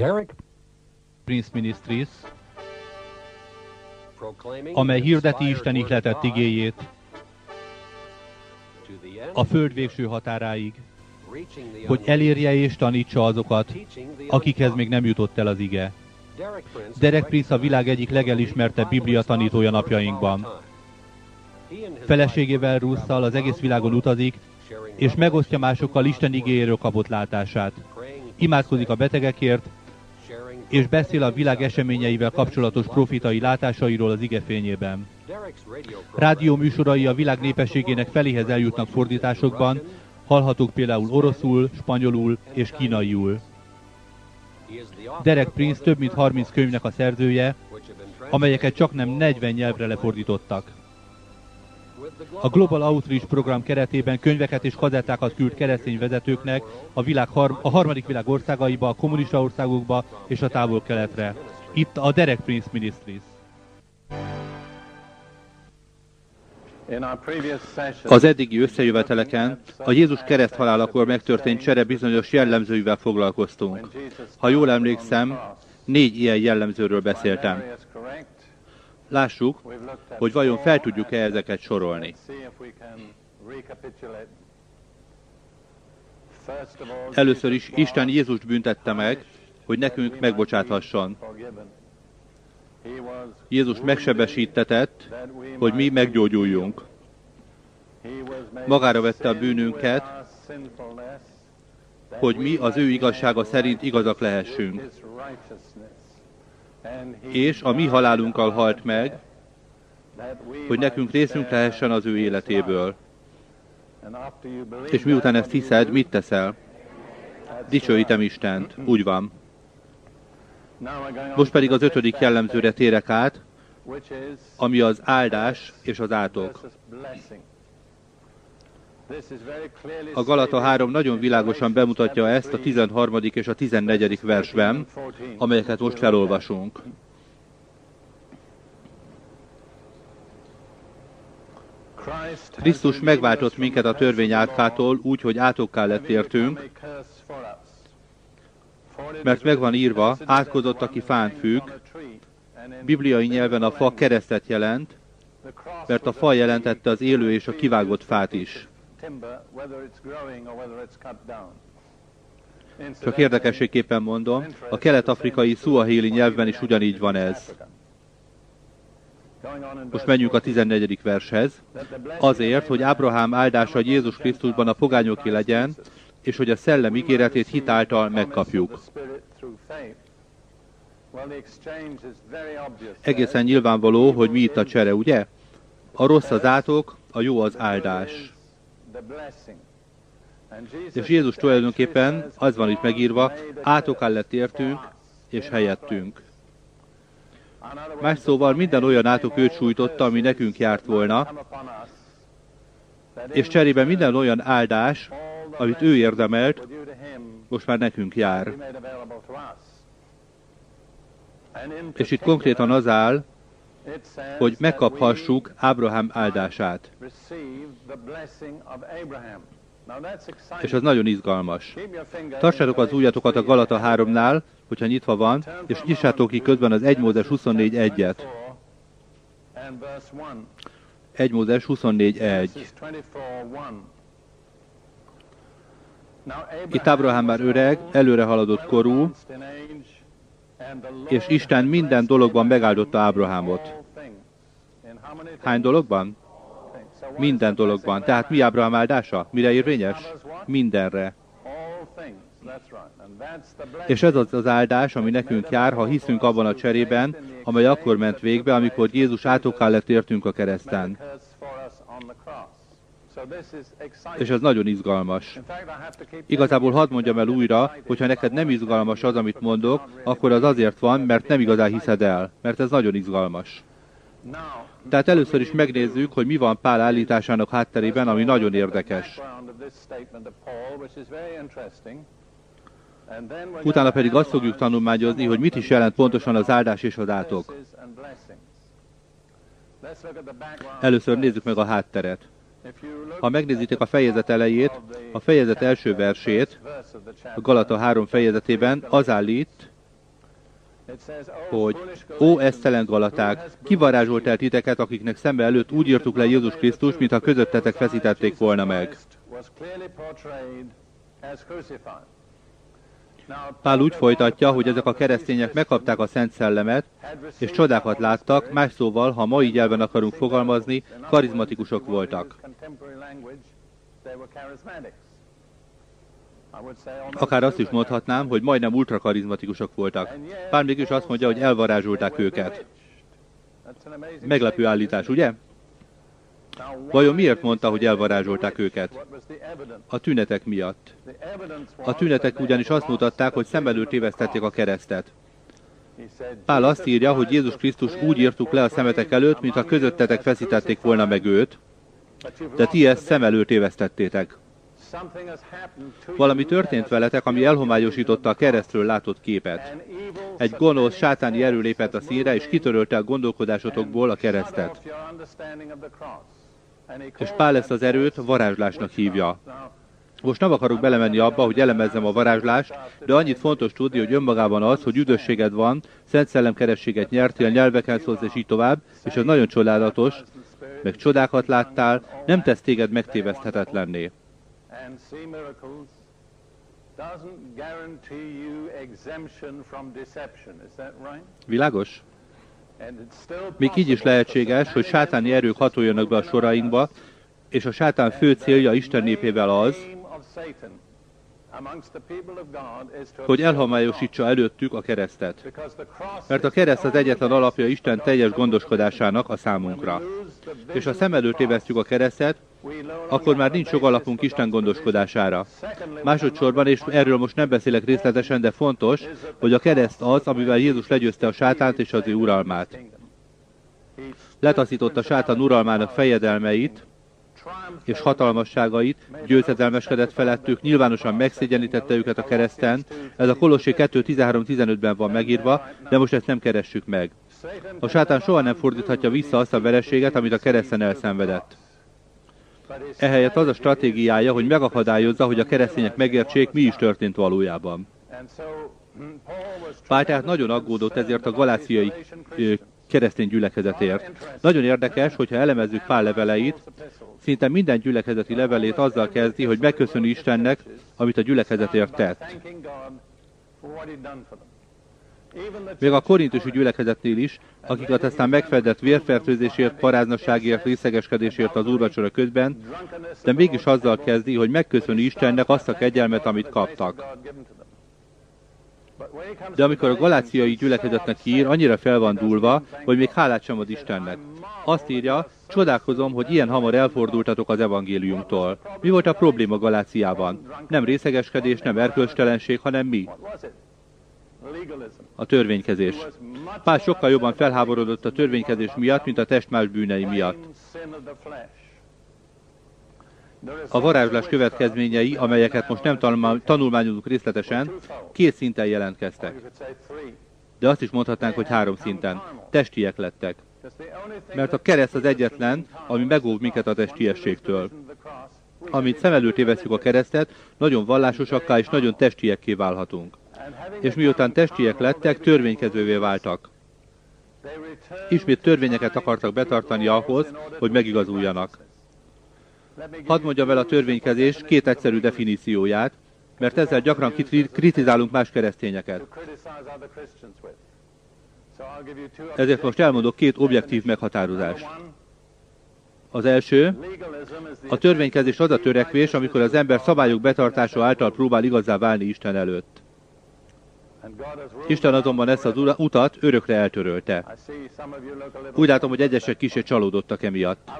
Derek? Prince Ministries, amely hirdeti Isten ihletett igéjét. a föld végső határáig, hogy elérje és tanítsa azokat, akikhez még nem jutott el az ige. Derek Prince, Derek Prince a világ egyik legelismertebb Biblia tanítója napjainkban. Feleségével Russzal az egész világon utazik, és megosztja másokkal Isten igéjéről kapott látását. Imádkozik a betegekért, és beszél a világ eseményeivel kapcsolatos profitai látásairól az ige fényében. Rádió műsorai a világ népességének feléhez eljutnak fordításokban, hallhatók például oroszul, spanyolul és kínaiul. Derek Prince több mint 30 könyvnek a szerzője, amelyeket csak nem 40 nyelvre lefordítottak. A Global Outreach program keretében könyveket és kazettákat küld keresztény vezetőknek a, világ har- a harmadik világ országaiba, a kommunista országokba és a távol-keletre. Itt a Derek Prince Ministries. Az eddigi összejöveteleken a Jézus kereszthalálakor megtörtént csere bizonyos jellemzőivel foglalkoztunk. Ha jól emlékszem, négy ilyen jellemzőről beszéltem. Lássuk, hogy vajon fel tudjuk-e ezeket sorolni. Először is Isten Jézust büntette meg, hogy nekünk megbocsáthasson. Jézus megsebesítetett, hogy mi meggyógyuljunk. Magára vette a bűnünket, hogy mi az ő igazsága szerint igazak lehessünk. És a mi halálunkkal halt meg, hogy nekünk részünk lehessen az ő életéből. És miután ezt hiszed, mit teszel? Dicsőítem Istent. Úgy van. Most pedig az ötödik jellemzőre térek át, ami az áldás és az átok. A Galata 3 nagyon világosan bemutatja ezt a 13. és a 14. versben, amelyeket most felolvasunk. Krisztus megváltott minket a törvény átkától úgy, hogy átokká lett értünk, mert megvan írva, átkozott, aki fán függ, bibliai nyelven a fa keresztet jelent, mert a fa jelentette az élő és a kivágott fát is. Csak érdekességképpen mondom, a kelet-afrikai szuahéli nyelvben is ugyanígy van ez. Most menjünk a 14. vershez. Azért, hogy Ábrahám áldása Jézus Krisztusban a pogányoké legyen, és hogy a szellem ígéretét hitáltal megkapjuk. Egészen nyilvánvaló, hogy mi itt a csere, ugye? A rossz az átok, a jó az áldás. És Jézus tulajdonképpen, az van itt megírva, átoká lett értünk és helyettünk. Más szóval minden olyan átok őt sújtotta, ami nekünk járt volna, és cserébe minden olyan áldás, amit ő érdemelt, most már nekünk jár. És itt konkrétan az áll, hogy megkaphassuk Ábrahám áldását. És az nagyon izgalmas. Tartsátok az ujjatokat a Galata 3-nál, hogyha nyitva van, és nyissátok ki közben az 1 Mózes 24 1-et. 1 Mózes 24 1. Itt Ábrahám már öreg, előre haladott korú, és Isten minden dologban megáldotta Ábrahámot. Hány dologban? Minden dologban. Tehát mi Ábrahám áldása? Mire érvényes? Mindenre. És ez az az áldás, ami nekünk jár, ha hiszünk abban a cserében, amely akkor ment végbe, amikor Jézus átokká lett értünk a kereszten. És ez nagyon izgalmas. Igazából hadd mondjam el újra, hogyha neked nem izgalmas az, amit mondok, akkor az azért van, mert nem igazán hiszed el, mert ez nagyon izgalmas. Tehát először is megnézzük, hogy mi van Pál állításának hátterében, ami nagyon érdekes. Utána pedig azt fogjuk tanulmányozni, hogy mit is jelent pontosan az áldás és az átok. Először nézzük meg a hátteret. Ha megnézitek a fejezet elejét, a fejezet első versét, a Galata 3 fejezetében az állít, hogy Ó, esztelen Galaták, kivarázsolt el titeket, akiknek szembe előtt úgy írtuk le Jézus Krisztus, mintha közöttetek feszítették volna meg. Pál úgy folytatja, hogy ezek a keresztények megkapták a Szent Szellemet, és csodákat láttak, más szóval, ha mai nyelven akarunk fogalmazni, karizmatikusok voltak. Akár azt is mondhatnám, hogy majdnem ultrakarizmatikusok voltak. Pál mégis azt mondja, hogy elvarázsolták őket. Meglepő állítás, ugye? Vajon miért mondta, hogy elvarázsolták őket? A tünetek miatt. A tünetek ugyanis azt mutatták, hogy szem előtt tévesztették a keresztet. Pál azt írja, hogy Jézus Krisztus úgy írtuk le a szemetek előtt, mintha közöttetek feszítették volna meg őt, de ti ezt szem előtt tévesztettétek. Valami történt veletek, ami elhomályosította a keresztről látott képet. Egy gonosz, sátáni erő lépett a színre, és kitörölte a gondolkodásotokból a keresztet. És Pál ezt az erőt varázslásnak hívja. Most nem akarok belemenni abba, hogy elemezzem a varázslást, de annyit fontos tudni, hogy önmagában az, hogy üdvösséged van, szent szellemkerességet nyertél, nyelveken szólsz, és így tovább, és ez nagyon csodálatos, meg csodákat láttál, nem tesz téged megtéveszthetetlenné. Világos? Még így is lehetséges, hogy sátáni erők hatoljanak be a sorainkba, és a sátán fő célja Isten népével az, hogy elhamályosítsa előttük a keresztet. Mert a kereszt az egyetlen alapja Isten teljes gondoskodásának a számunkra. És ha szem előtt évesztjük a keresztet, akkor már nincs jogalapunk Isten gondoskodására. Másodszorban, és erről most nem beszélek részletesen, de fontos, hogy a kereszt az, amivel Jézus legyőzte a sátánt és az ő uralmát. Letaszította sátán uralmának fejedelmeit, és hatalmasságait, győzedelmeskedett felettük, nyilvánosan megszégyenítette őket a kereszten. Ez a Kolossé 2.13.15-ben van megírva, de most ezt nem keressük meg. A sátán soha nem fordíthatja vissza azt a vereséget, amit a kereszten elszenvedett. Ehelyett az a stratégiája, hogy megakadályozza, hogy a keresztények megértsék, mi is történt valójában. Pál tehát nagyon aggódott ezért a galáciai keresztény gyülekezetért. Nagyon érdekes, hogyha elemezzük Pál leveleit, szinte minden gyülekezeti levelét azzal kezdi, hogy megköszöni Istennek, amit a gyülekezetért tett. Még a korintusi gyülekezetnél is, akiket aztán megfedett vérfertőzésért, paráznaságért, részegeskedésért az úrvacsora közben, de mégis azzal kezdi, hogy megköszöni Istennek azt a kegyelmet, amit kaptak. De amikor a galáciai gyülekezetnek ír, annyira fel van dúlva, hogy még hálát sem ad Istennek. Azt írja, csodálkozom, hogy ilyen hamar elfordultatok az evangéliumtól. Mi volt a probléma Galáciában? Nem részegeskedés, nem erkölcstelenség, hanem mi? A törvénykezés. Pál sokkal jobban felháborodott a törvénykezés miatt, mint a test más bűnei miatt. A varázslás következményei, amelyeket most nem tanulmányozunk részletesen, két szinten jelentkeztek. De azt is mondhatnánk, hogy három szinten. Testiek lettek. Mert a kereszt az egyetlen, ami megóv minket a testiességtől. Amit szem előtt éveszünk a keresztet, nagyon vallásosakká és nagyon testiekké válhatunk. És miután testiek lettek, törvénykezővé váltak. Ismét törvényeket akartak betartani ahhoz, hogy megigazuljanak. Hadd mondjam el a törvénykezés két egyszerű definícióját, mert ezzel gyakran kritizálunk más keresztényeket. Ezért most elmondok két objektív meghatározást. Az első, a törvénykezés az a törekvés, amikor az ember szabályok betartása által próbál igazá válni Isten előtt. Isten azonban ezt az utat örökre eltörölte. Úgy látom, hogy egyesek kicsit csalódottak emiatt.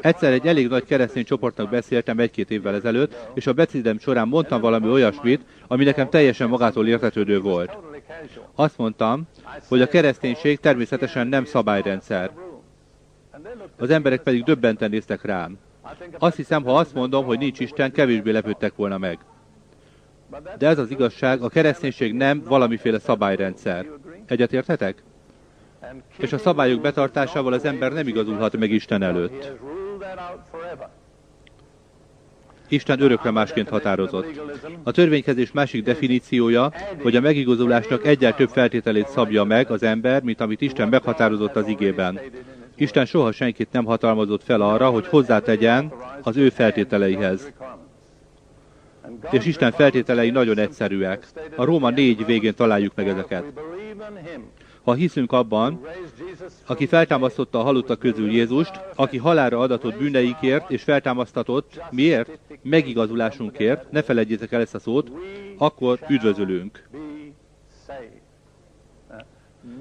Egyszer egy elég nagy keresztény csoportnak beszéltem egy-két évvel ezelőtt, és a beszédem során mondtam valami olyasmit, ami nekem teljesen magától értetődő volt. Azt mondtam, hogy a kereszténység természetesen nem szabályrendszer. Az emberek pedig döbbenten néztek rám. Azt hiszem, ha azt mondom, hogy nincs Isten, kevésbé lepődtek volna meg. De ez az igazság, a kereszténység nem valamiféle szabályrendszer. Egyetérthetek? És a szabályok betartásával az ember nem igazulhat meg Isten előtt. Isten örökre másként határozott. A törvénykezés másik definíciója, hogy a megigazulásnak egyel több feltételét szabja meg az ember, mint amit Isten meghatározott az igében. Isten soha senkit nem hatalmazott fel arra, hogy hozzátegyen az ő feltételeihez. És Isten feltételei nagyon egyszerűek. A Róma 4 végén találjuk meg ezeket. Ha hiszünk abban, aki feltámasztotta a halottak közül Jézust, aki halára adatott bűneikért és feltámasztatott, miért? Megigazulásunkért, ne felejtjétek el ezt a szót, akkor üdvözölünk.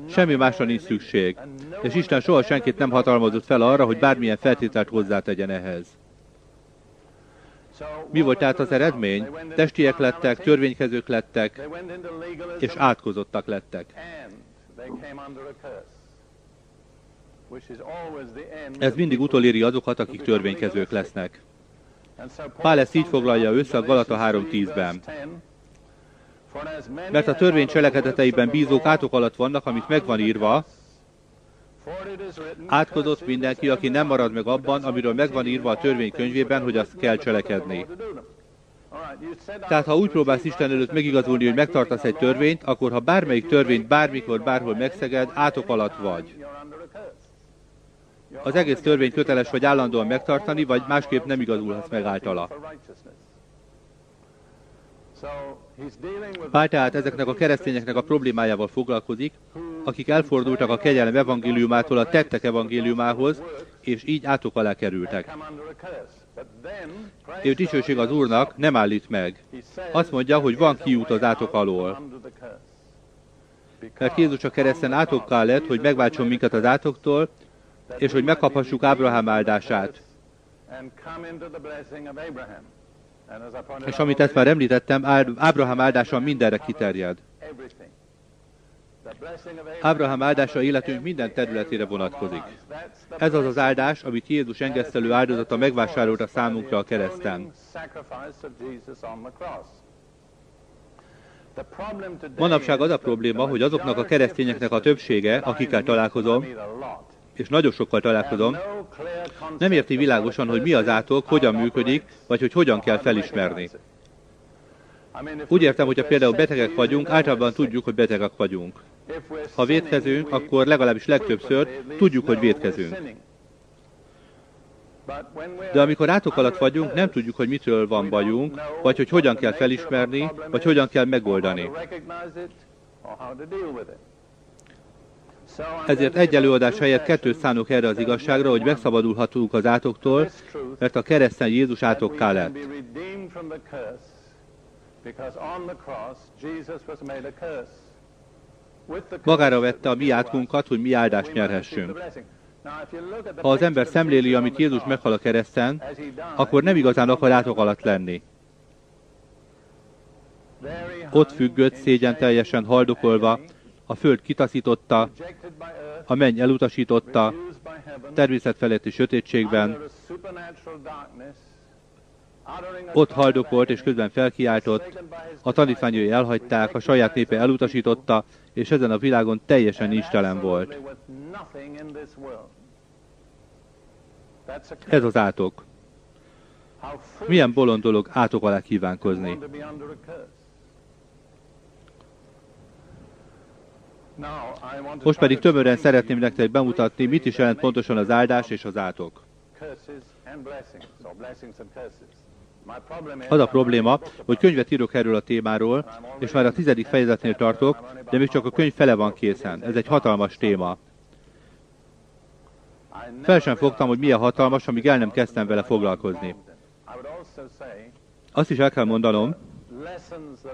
Semmi másra nincs szükség, és Isten soha senkit nem hatalmazott fel arra, hogy bármilyen feltételt hozzátegyen ehhez. Mi volt tehát az eredmény? Testiek lettek, törvénykezők lettek, és átkozottak lettek. Ez mindig utoléri azokat, akik törvénykezők lesznek. Pál ezt így foglalja össze a Galata 3.10-ben. Mert a törvény cselekedeteiben bízók átok alatt vannak, amit megvan írva, átkozott mindenki, aki nem marad meg abban, amiről megvan írva a törvény könyvében, hogy azt kell cselekedni. Tehát ha úgy próbálsz Isten előtt megigazulni, hogy megtartasz egy törvényt, akkor ha bármelyik törvényt bármikor, bárhol megszeged, átok alatt vagy. Az egész törvény köteles vagy állandóan megtartani, vagy másképp nem igazulhatsz meg általa. Pál tehát ezeknek a keresztényeknek a problémájával foglalkozik, akik elfordultak a kegyelem evangéliumától a tettek evangéliumához, és így átok alá kerültek. És dicsőség az Úrnak nem állít meg. Azt mondja, hogy van kiút az átok alól. Mert Jézus a kereszten átokká lett, hogy megváltson minket az átoktól, és hogy megkaphassuk Ábrahám áldását. És amit ezt már említettem, Ábrahám áldása mindenre kiterjed. Ábrahám áldása életünk minden területére vonatkozik. Ez az az áldás, amit Jézus engesztelő áldozata megvásárolta számunkra a kereszten. Manapság az a probléma, hogy azoknak a keresztényeknek a többsége, akikkel találkozom, és nagyon sokkal találkozom, nem érti világosan, hogy mi az átok, hogyan működik, vagy hogy hogyan kell felismerni. Úgy értem, hogyha például betegek vagyunk, általában tudjuk, hogy betegek vagyunk. Ha védkezünk, akkor legalábbis legtöbbször tudjuk, hogy védkezünk. De amikor átok alatt vagyunk, nem tudjuk, hogy mitől van bajunk, vagy hogy hogyan kell felismerni, vagy hogyan kell megoldani. Ezért egy előadás helyett kettőt szánok erre az igazságra, hogy megszabadulhatunk az átoktól, mert a kereszten Jézus átokká lett. Magára vette a mi átkunkat, hogy mi áldást nyerhessünk. Ha az ember szemléli, amit Jézus meghal a kereszten, akkor nem igazán akar átok alatt lenni. Ott függött, szégyen teljesen haldokolva, a föld kitaszította, a menny elutasította, természet feletti sötétségben, ott haldokolt és közben felkiáltott, a tanítványai elhagyták, a saját népe elutasította, és ezen a világon teljesen istelen volt. Ez az átok. Milyen bolond dolog átok alá kívánkozni. Most pedig tömören szeretném nektek bemutatni, mit is jelent pontosan az áldás és az átok. Az a probléma, hogy könyvet írok erről a témáról, és már a tizedik fejezetnél tartok, de még csak a könyv fele van készen. Ez egy hatalmas téma. Fel sem fogtam, hogy milyen hatalmas, amíg el nem kezdtem vele foglalkozni. Azt is el kell mondanom,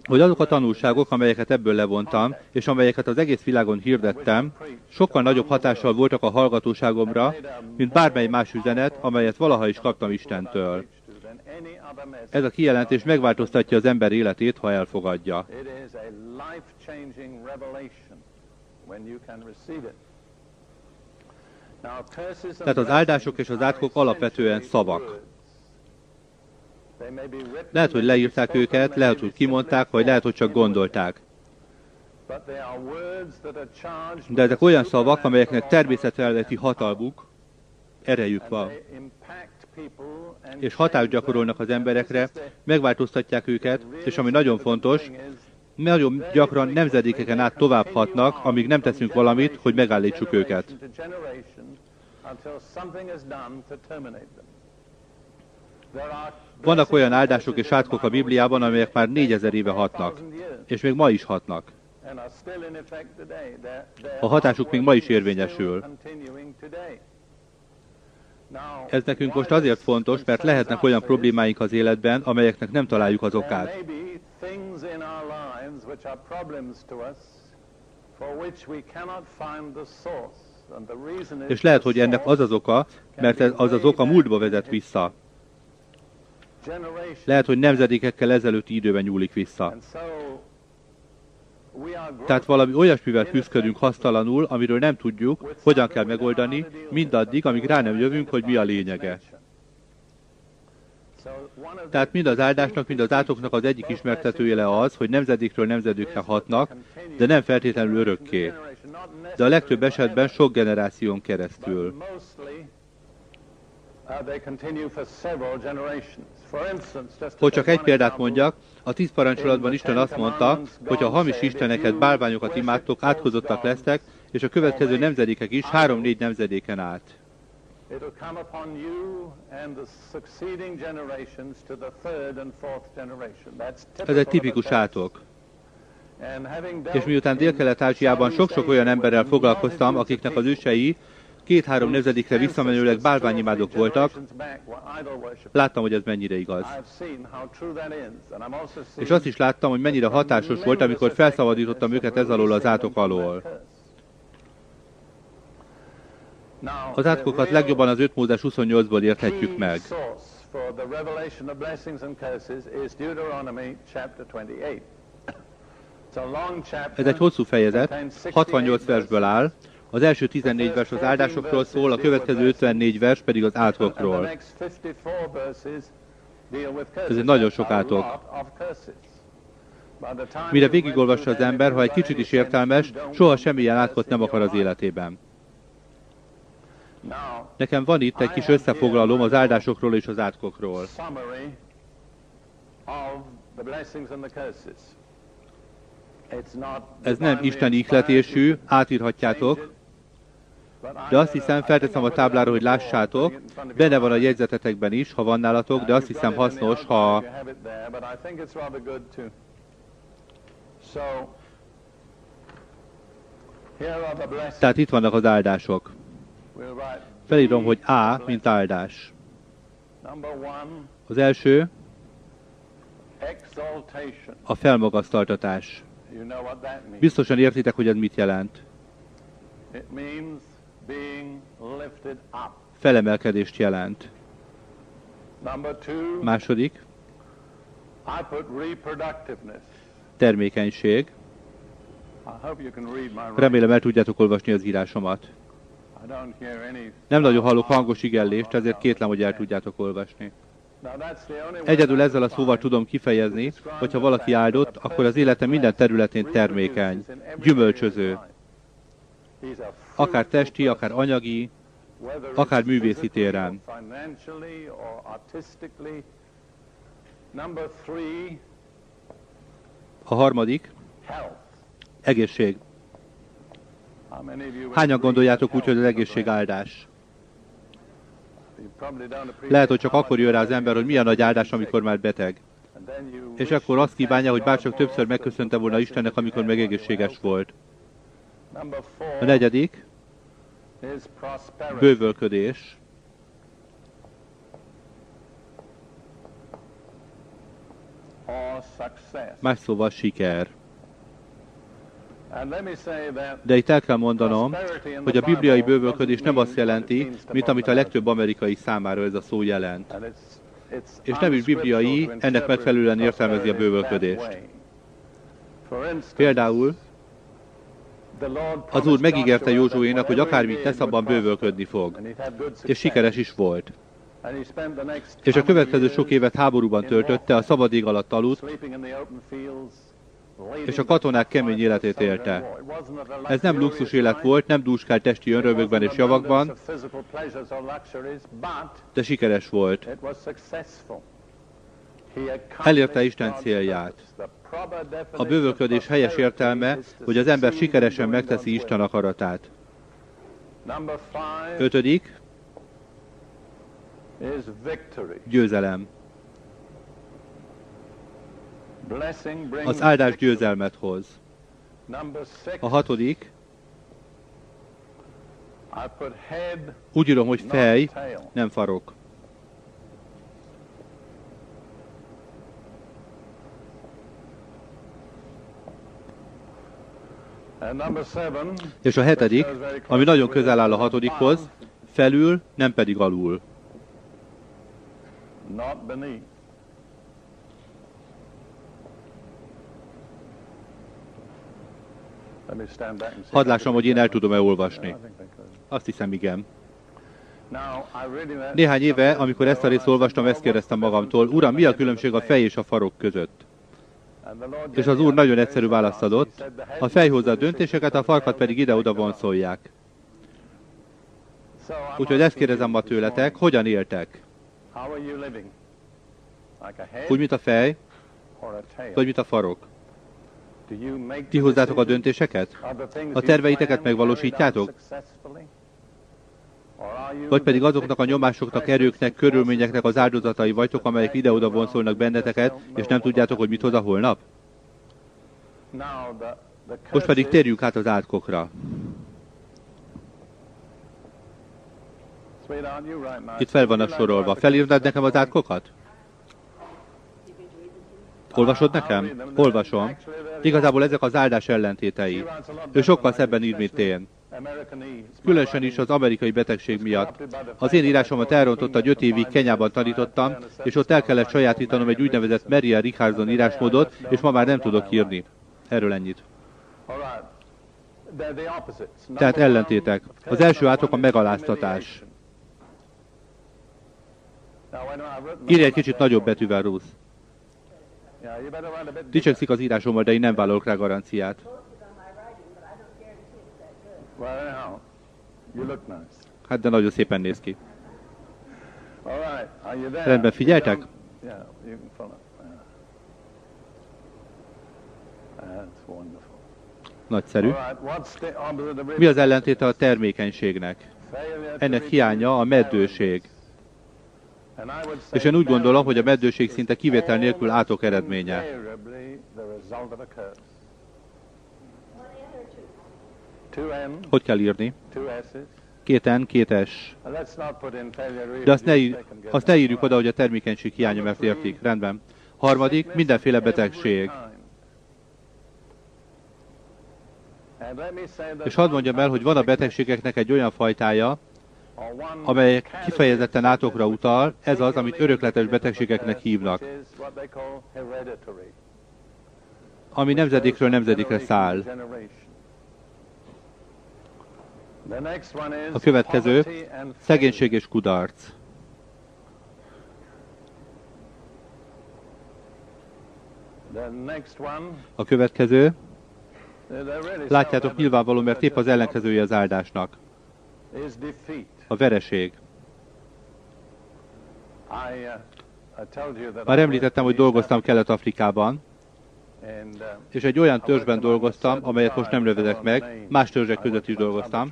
hogy azok a tanulságok, amelyeket ebből levontam, és amelyeket az egész világon hirdettem, sokkal nagyobb hatással voltak a hallgatóságomra, mint bármely más üzenet, amelyet valaha is kaptam Istentől. Ez a kijelentés megváltoztatja az ember életét, ha elfogadja. Tehát az áldások és az átkok alapvetően szavak. Lehet, hogy leírták őket, lehet, hogy kimondták, vagy lehet, hogy csak gondolták. De ezek olyan szavak, amelyeknek természetelveti hatalmuk, erejük van. És hatást gyakorolnak az emberekre, megváltoztatják őket, és ami nagyon fontos, nagyon gyakran nemzedékeken át tovább hatnak, amíg nem teszünk valamit, hogy megállítsuk őket. Vannak olyan áldások és átkok a Bibliában, amelyek már négyezer éve hatnak, és még ma is hatnak. A hatásuk még ma is érvényesül. Ez nekünk most azért fontos, mert lehetnek olyan problémáink az életben, amelyeknek nem találjuk az okát. És lehet, hogy ennek az az oka, mert ez, az az oka múltba vezet vissza. Lehet, hogy nemzedékekkel ezelőtti időben nyúlik vissza. Tehát valami olyasmivel küzdködünk hasztalanul, amiről nem tudjuk, hogyan kell megoldani, mindaddig, amíg rá nem jövünk, hogy mi a lényege. Tehát mind az áldásnak, mind az átoknak az egyik ismertetőjele az, hogy nemzedékről nemzedékre hatnak, de nem feltétlenül örökké. De a legtöbb esetben sok generáción keresztül. Hogy csak egy példát mondjak, a tíz parancsolatban Isten azt mondta, hogy a hamis isteneket, bálványokat imádtok, átkozottak lesztek, és a következő nemzedékek is három-négy nemzedéken át. Ez egy tipikus átok. És miután Dél-Kelet-Ázsiában sok-sok olyan emberrel foglalkoztam, akiknek az ősei két-három nemzedékre visszamenőleg bálványimádók voltak, láttam, hogy ez mennyire igaz. És azt is láttam, hogy mennyire hatásos volt, amikor felszabadítottam őket ez alól az átok alól. Az átkokat legjobban az 5 Mózes 28-ból érthetjük meg. Ez egy hosszú fejezet, 68 versből áll, az első 14 vers az áldásokról szól, a következő 54 vers pedig az átkokról. Ez egy nagyon sok átok. Mire végigolvassa az ember, ha egy kicsit is értelmes, soha semmilyen átkot nem akar az életében. Nekem van itt egy kis összefoglalom az áldásokról és az átkokról. Ez nem Isten ihletésű, átírhatjátok, de azt hiszem, felteszem a táblára, hogy lássátok, benne van a jegyzetetekben is, ha van nálatok, de azt hiszem hasznos, ha... Tehát itt vannak az áldások. Felírom, hogy A, mint áldás. Az első a felmagasztaltatás. Biztosan értitek, hogy ez mit jelent. Felemelkedést jelent. Második. Termékenység. Remélem el tudjátok olvasni az írásomat. Nem nagyon hallok hangos igellést, ezért kétlem, hogy el tudjátok olvasni. Egyedül ezzel a szóval tudom kifejezni, hogyha valaki áldott, akkor az élete minden területén termékeny, gyümölcsöző. Akár testi, akár anyagi, akár művészi téren. A harmadik, egészség. Hányan gondoljátok úgy, hogy az egészség áldás? Lehet, hogy csak akkor jön rá az ember, hogy milyen nagy áldás, amikor már beteg. És akkor azt kívánja, hogy bárcsak többször megköszönte volna Istennek, amikor meg egészséges volt. A negyedik, bővölködés. Más szóval siker. De itt el kell mondanom, hogy a bibliai bővölködés nem azt jelenti, mint amit a legtöbb amerikai számára ez a szó jelent. És nem is bibliai, ennek megfelelően értelmezi a bővölködést. Például az Úr megígérte Józsuénak, hogy akármit tesz, abban bővölködni fog. És sikeres is volt. És a következő sok évet háborúban töltötte, a szabad ég alatt aludt, és a katonák kemény életét élte. Ez nem luxus élet volt, nem dúskált testi önrövökben és javakban, de sikeres volt. Elérte Isten célját. A bővölködés helyes értelme, hogy az ember sikeresen megteszi Isten akaratát. Ötödik, győzelem. Az áldás győzelmet hoz. A hatodik, úgy írom, hogy fej, nem farok. És a hetedik, ami nagyon közel áll a hatodikhoz, felül, nem pedig alul. Hadd lássam, hogy én el tudom-e olvasni. Azt hiszem, igen. Néhány éve, amikor ezt a részt olvastam, ezt kérdeztem magamtól, Uram, mi a különbség a fej és a farok között? És az Úr nagyon egyszerű választ adott, a fej hozza a döntéseket, a farkat pedig ide-oda vonszolják. Úgyhogy ezt kérdezem ma tőletek, hogyan éltek? Úgy, mint a fej, vagy mint a farok? Ti hozzátok a döntéseket? A terveiteket megvalósítjátok? Vagy pedig azoknak a nyomásoknak, erőknek, körülményeknek az áldozatai vagytok, amelyek ide-oda vonszolnak benneteket, és nem tudjátok, hogy mit hoz a holnap? Most pedig térjünk át az átkokra. Itt fel vannak sorolva. Felírnád nekem az átkokat? Olvasod nekem? Olvasom. Igazából ezek az áldás ellentétei. Ő sokkal szebben ír, mint én. Különösen is az amerikai betegség miatt. Az én írásomat elrontotta, hogy öt évig Kenyában tanítottam, és ott el kellett sajátítanom egy úgynevezett Maria Richardson írásmódot, és ma már nem tudok írni. Erről ennyit. Tehát ellentétek. Az első átok a megaláztatás. Írj egy kicsit nagyobb betűvel, Ruth. Dicsekszik az írásommal, de én nem vállalok rá garanciát. Hát de nagyon szépen néz ki. Rendben, figyeltek? Nagyszerű. Mi az ellentéte a termékenységnek? Ennek hiánya a meddőség. És én úgy gondolom, hogy a meddőség szinte kivétel nélkül átok eredménye. Hogy kell írni? Két N, két S. De azt ne, ír, azt ne írjuk oda, hogy a termékenység hiánya, mert értik. Rendben. Harmadik, mindenféle betegség. És hadd mondjam el, hogy van a betegségeknek egy olyan fajtája, amelyek kifejezetten átokra utal, ez az, amit örökletes betegségeknek hívnak, ami nemzedékről nemzedékre száll. A következő, szegénység és kudarc. A következő, látjátok nyilvánvaló, mert épp az ellenkezője az áldásnak. A vereség. Már említettem, hogy dolgoztam Kelet-Afrikában, és egy olyan törzsben dolgoztam, amelyet most nem nevezek meg, más törzsek között is dolgoztam.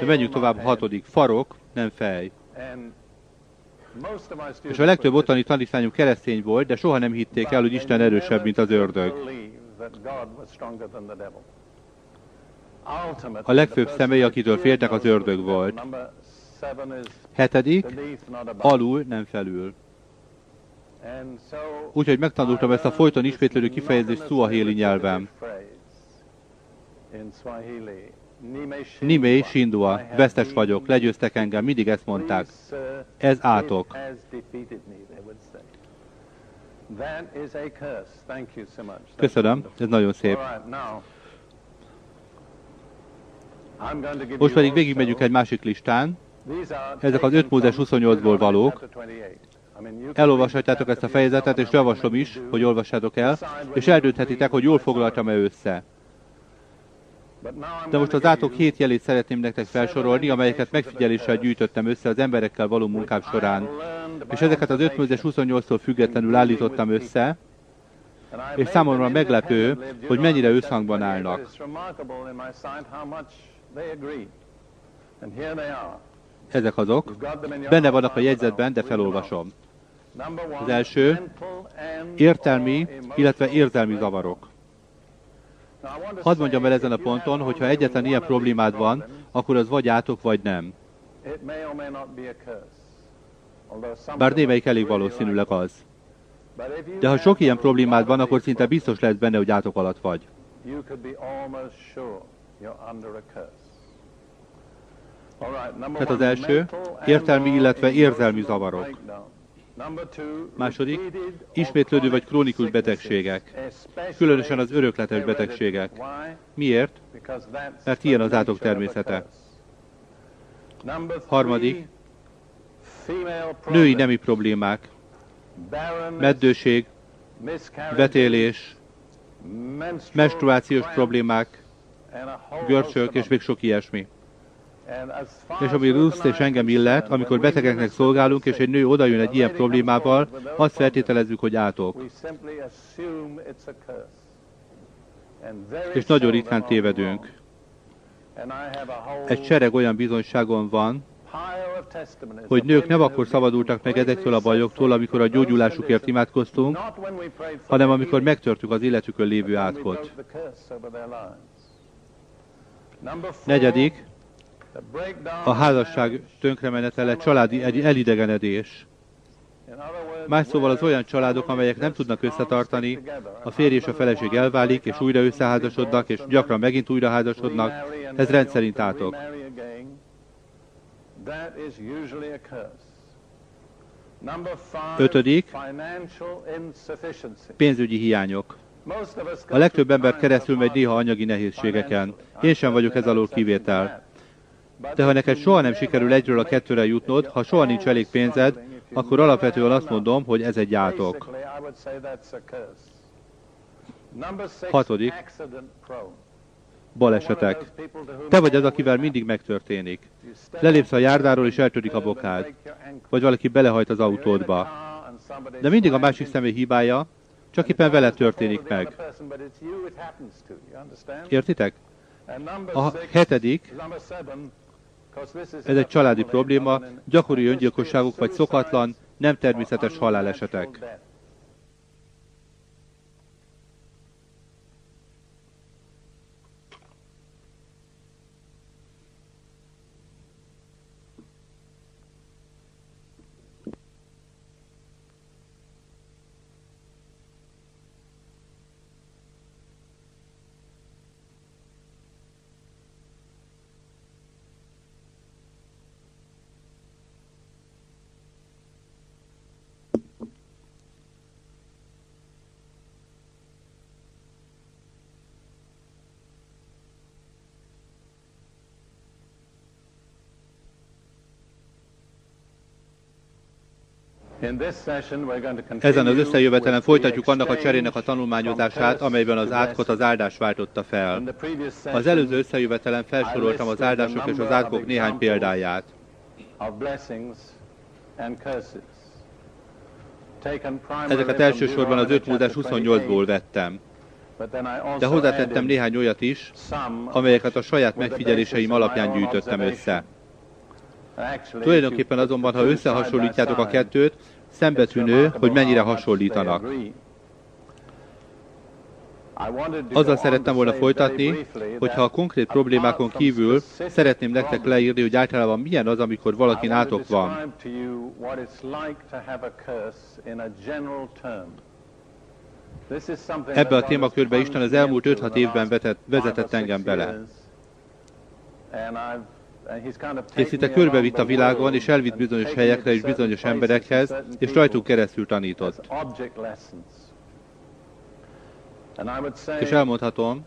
De menjünk tovább hatodik. Farok, nem fej. És a legtöbb ottani tanítványunk keresztény volt, de soha nem hitték el, hogy Isten erősebb, mint az ördög. A legfőbb személy, akitől féltek, az ördög volt. Hetedik, alul, nem felül. Úgyhogy megtanultam ezt a folyton ismétlődő kifejezést Suaheli nyelven. Nimei Shindua, vesztes vagyok, legyőztek engem, mindig ezt mondták. Ez átok. Köszönöm, ez nagyon szép. Most pedig végigmegyünk egy másik listán. Ezek az 5 Mózes 28-ból valók. Elolvashatjátok ezt a fejezetet, és javaslom is, hogy olvassátok el, és eldönthetitek, hogy jól foglaltam-e össze. De most az átok hét jelét szeretném nektek felsorolni, amelyeket megfigyeléssel gyűjtöttem össze az emberekkel való munkám során. És ezeket az 5 Mózes 28-tól függetlenül állítottam össze, és számomra meglepő, hogy mennyire összhangban állnak. Ezek azok. Benne vannak a jegyzetben, de felolvasom. Az első, értelmi, illetve érzelmi zavarok. Hadd mondjam el ezen a ponton, hogy ha egyetlen ilyen problémád van, akkor az vagy átok, vagy nem. Bár némelyik elég valószínűleg az. De ha sok ilyen problémád van, akkor szinte biztos lehet benne, hogy átok alatt vagy. Tehát az első, értelmi, illetve érzelmi zavarok. Második, ismétlődő vagy krónikus betegségek, különösen az örökletes betegségek. Miért? Mert ilyen az átok természete. Harmadik, női nemi problémák, meddőség, vetélés, menstruációs problémák, görcsök és még sok ilyesmi. És ami Ruszt és engem illet, amikor betegeknek szolgálunk, és egy nő odajön egy ilyen problémával, azt feltételezzük, hogy átok. És nagyon ritkán tévedünk. Egy sereg olyan bizonyságon van, hogy nők nem akkor szabadultak meg ezektől a bajoktól, amikor a gyógyulásukért imádkoztunk, hanem amikor megtörtük az életükön lévő átkot. Negyedik, a házasság tönkremenetele, családi elidegenedés. Más szóval az olyan családok, amelyek nem tudnak összetartani, a férj és a feleség elválik, és újra összeházasodnak, és gyakran megint újra házasodnak, ez rendszerint átok. Ötödik, pénzügyi hiányok. A legtöbb ember keresztül megy néha anyagi nehézségeken. Én sem vagyok ez alól kivétel. De ha neked soha nem sikerül egyről a kettőre jutnod, ha soha nincs elég pénzed, akkor alapvetően azt mondom, hogy ez egy átok. Hatodik. Balesetek. Te vagy az, akivel mindig megtörténik. Lelépsz a járdáról és eltörik a bokád. Vagy valaki belehajt az autódba. De mindig a másik személy hibája, csak éppen vele történik meg. Értitek? A hetedik, ez egy családi probléma, gyakori öngyilkosságok vagy szokatlan, nem természetes halálesetek. Ezen az összejövetelen folytatjuk annak a cserének a tanulmányozását, amelyben az átkot az áldás váltotta fel. Az előző összejövetelen felsoroltam az áldások és az átkok néhány példáját. Ezeket elsősorban az 5 Mózes 28-ból vettem. De hozzátettem néhány olyat is, amelyeket a saját megfigyeléseim alapján gyűjtöttem össze. Tulajdonképpen azonban, ha összehasonlítjátok a kettőt, szembetűnő, hogy mennyire hasonlítanak. Azzal szerettem volna folytatni, hogy ha a konkrét problémákon kívül szeretném nektek leírni, hogy általában milyen az, amikor valakin átok van. Ebbe a témakörbe Isten az elmúlt 5-6 évben vetett, vezetett engem bele és szinte körbevitt a világon, és elvitt bizonyos helyekre és bizonyos emberekhez, és rajtuk keresztül tanított. És elmondhatom,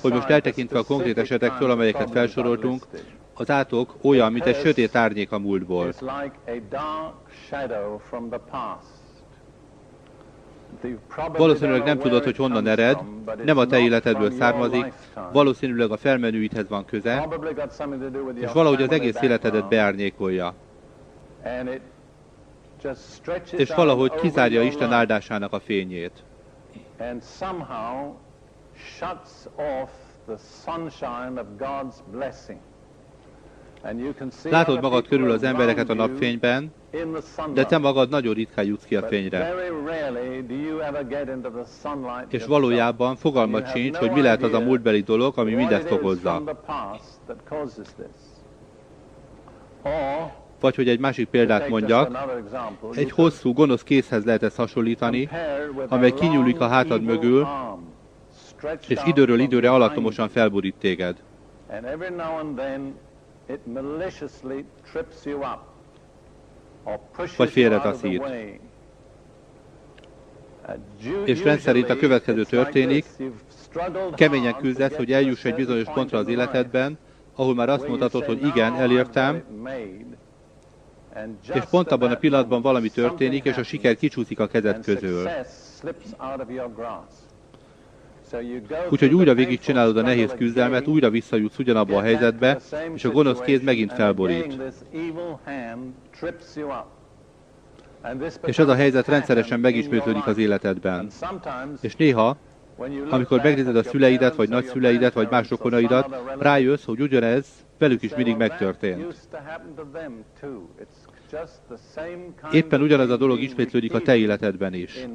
hogy most eltekintve a konkrét esetektől, amelyeket felsoroltunk, az átok olyan, mint egy sötét árnyék a múltból. Valószínűleg nem tudod, hogy honnan ered, nem a te életedből származik, valószínűleg a felmenőidhez van köze, és valahogy az egész életedet beárnyékolja. És valahogy kizárja Isten áldásának a fényét. Látod magad körül az embereket a napfényben, de te magad nagyon ritkán jutsz ki a fényre. És valójában fogalmat sincs, hogy mi lehet az a múltbeli dolog, ami mindezt okozza. Vagy hogy egy másik példát mondjak, egy hosszú, gonosz kézhez lehet ezt hasonlítani, amely kinyúlik a hátad mögül, és időről időre alattomosan felborít téged. Vagy félretaszít. És rendszerint a következő történik, keményen küzdesz, hogy eljuss egy bizonyos pontra az életedben, ahol már azt mondhatod, hogy igen, elértem, és pont abban a pillanatban valami történik, és a siker kicsúszik a kezed közül. Úgyhogy újra végigcsinálod a nehéz küzdelmet, újra visszajutsz ugyanabba a helyzetbe, és a gonosz kéz megint felborít. És ez a helyzet rendszeresen megismétlődik az életedben. És néha, amikor megnézed a szüleidet, vagy nagyszüleidet, vagy más rokonaidat, rájössz, hogy ugyanez velük is mindig megtörtént. Éppen ugyanez a dolog ismétlődik a te életedben is.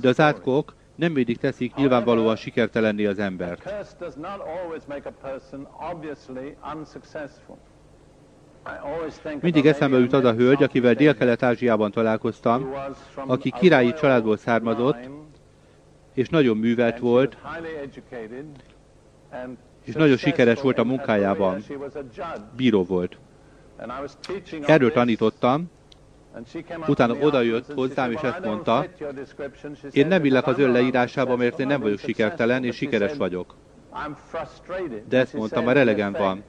De az átkok nem mindig teszik nyilvánvalóan sikertelenni az embert. Mindig eszembe jut az a hölgy, akivel Dél-Kelet-Ázsiában találkoztam, aki királyi családból származott, és nagyon művelt volt, és nagyon sikeres volt a munkájában. Bíró volt. Erről tanítottam, Utána odajött hozzám, és ezt mondta, én nem illek az ön leírásába, mert én nem vagyok sikertelen, és sikeres vagyok. De ezt mondta, már elegem van.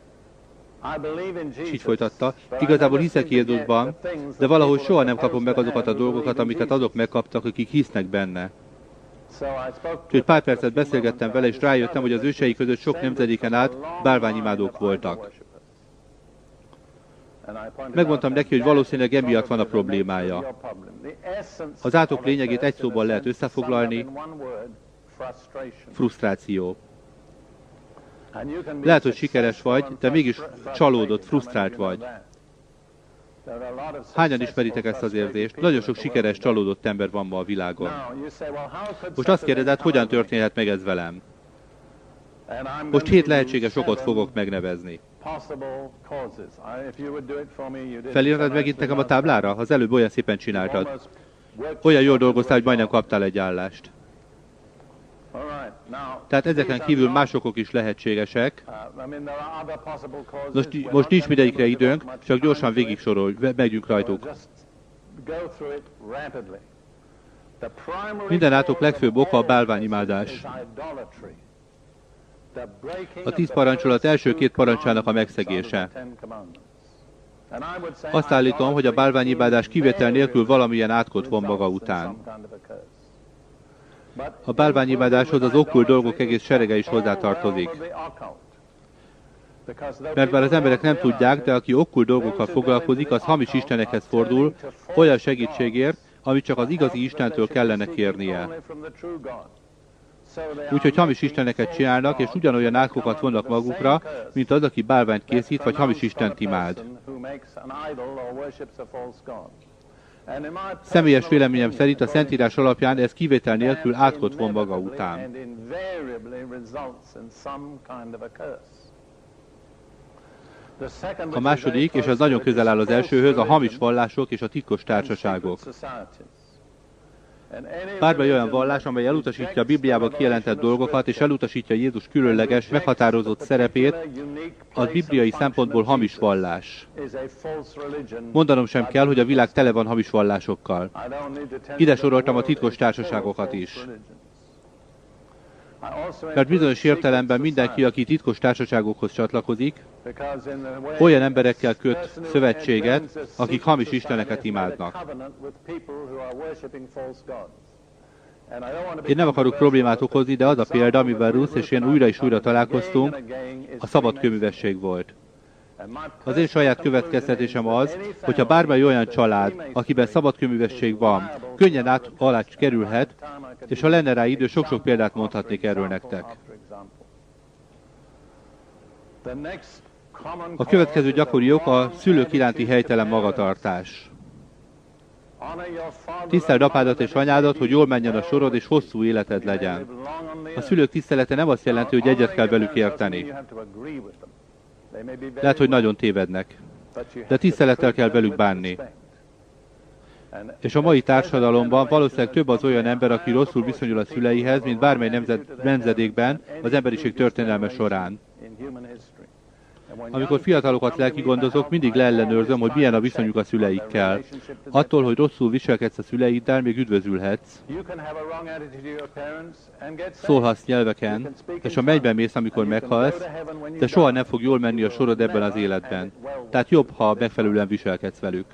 És így folytatta, igazából hiszek Jézusban, de valahogy soha nem kapom meg azokat a dolgokat, amiket azok megkaptak, akik hisznek benne. Úgyhogy pár percet beszélgettem vele, és rájöttem, hogy az ősei között sok nemzedéken át bálványimádók voltak. Megmondtam neki, hogy valószínűleg emiatt van a problémája. Az átok lényegét egy szóban lehet összefoglalni, frusztráció. Lehet, hogy sikeres vagy, de mégis csalódott, frusztrált vagy. Hányan ismeritek ezt az érzést? Nagyon sok sikeres, csalódott ember van ma a világon. Most azt kérdezed, hogyan történhet meg ez velem? Most hét lehetséges okot fogok megnevezni. Felírnád megint nekem a táblára? Az előbb olyan szépen csináltad. Olyan jól dolgoztál, hogy majdnem kaptál egy állást. Tehát ezeken kívül másokok is lehetségesek. Most, most nincs mindegyikre időnk, csak gyorsan végig sorolj, megyünk rajtuk. Minden átok legfőbb oka a bálványimádás. A tíz parancsolat első két parancsának a megszegése. Azt állítom, hogy a bálványibádás kivétel nélkül valamilyen átkot von maga után. A bálványibádáshoz az okkult dolgok egész serege is hozzátartozik. Mert bár az emberek nem tudják, de aki okkult dolgokkal foglalkozik, az hamis istenekhez fordul, olyan segítségért, amit csak az igazi Istentől kellene kérnie. Úgyhogy hamis isteneket csinálnak, és ugyanolyan ákokat vonnak magukra, mint az, aki bálványt készít, vagy hamis istent imád. Személyes véleményem szerint a Szentírás alapján ez kivétel nélkül átkot von maga után. A második, és az nagyon közel áll az elsőhöz, a hamis vallások és a titkos társaságok. Bármely olyan vallás, amely elutasítja a Bibliában kijelentett dolgokat, és elutasítja Jézus különleges, meghatározott szerepét, az bibliai szempontból hamis vallás. Mondanom sem kell, hogy a világ tele van hamis vallásokkal. Ide soroltam a titkos társaságokat is. Mert bizonyos értelemben mindenki, aki titkos társaságokhoz csatlakozik, olyan emberekkel köt szövetséget, akik hamis isteneket imádnak. Én nem akarok problémát okozni, de az a példa, amivel Rusz és én újra és újra találkoztunk, a szabad köművesség volt. Az én saját következtetésem az, hogyha bármely olyan család, akiben szabadköművesség van, könnyen át alá kerülhet, és ha lenne rá idő, sok-sok példát mondhatnék erről nektek. A következő gyakori ok a szülők iránti helytelen magatartás. Tiszteld apádat és anyádat, hogy jól menjen a sorod, és hosszú életed legyen. A szülők tisztelete nem azt jelenti, hogy egyet kell velük érteni. Lehet, hogy nagyon tévednek, de tisztelettel kell velük bánni. És a mai társadalomban valószínűleg több az olyan ember, aki rosszul viszonyul a szüleihez, mint bármely nemzed, nemzedékben az emberiség történelme során. Amikor fiatalokat lelki gondozok, mindig leellenőrzöm, hogy milyen a viszonyuk a szüleikkel. Attól, hogy rosszul viselkedsz a szüleiddel, még üdvözülhetsz. Szólhatsz nyelveken, és a mennyben mész, amikor meghalsz, de soha nem fog jól menni a sorod ebben az életben. Tehát jobb, ha megfelelően viselkedsz velük.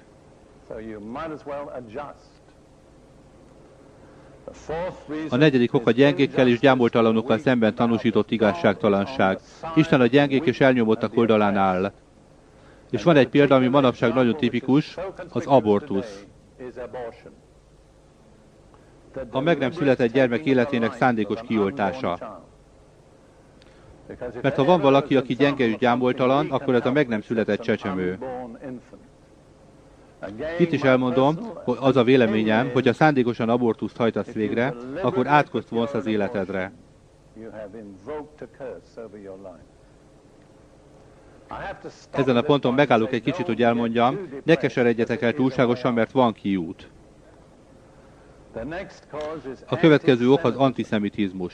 A negyedik ok a gyengékkel és gyámoltalanokkal szemben tanúsított igazságtalanság. Isten a gyengék és elnyomottak oldalán áll. És van egy példa, ami manapság nagyon tipikus, az abortusz. A meg nem született gyermek életének szándékos kioltása. Mert ha van valaki, aki gyenge és gyámoltalan, akkor ez a meg nem született csecsemő. Itt is elmondom, hogy az a véleményem, hogy ha szándékosan abortuszt hajtasz végre, akkor átkozt vonsz az életedre. Ezen a ponton megállok egy kicsit, hogy elmondjam, ne keseredjetek el túlságosan, mert van kiút. A következő ok az antiszemitizmus.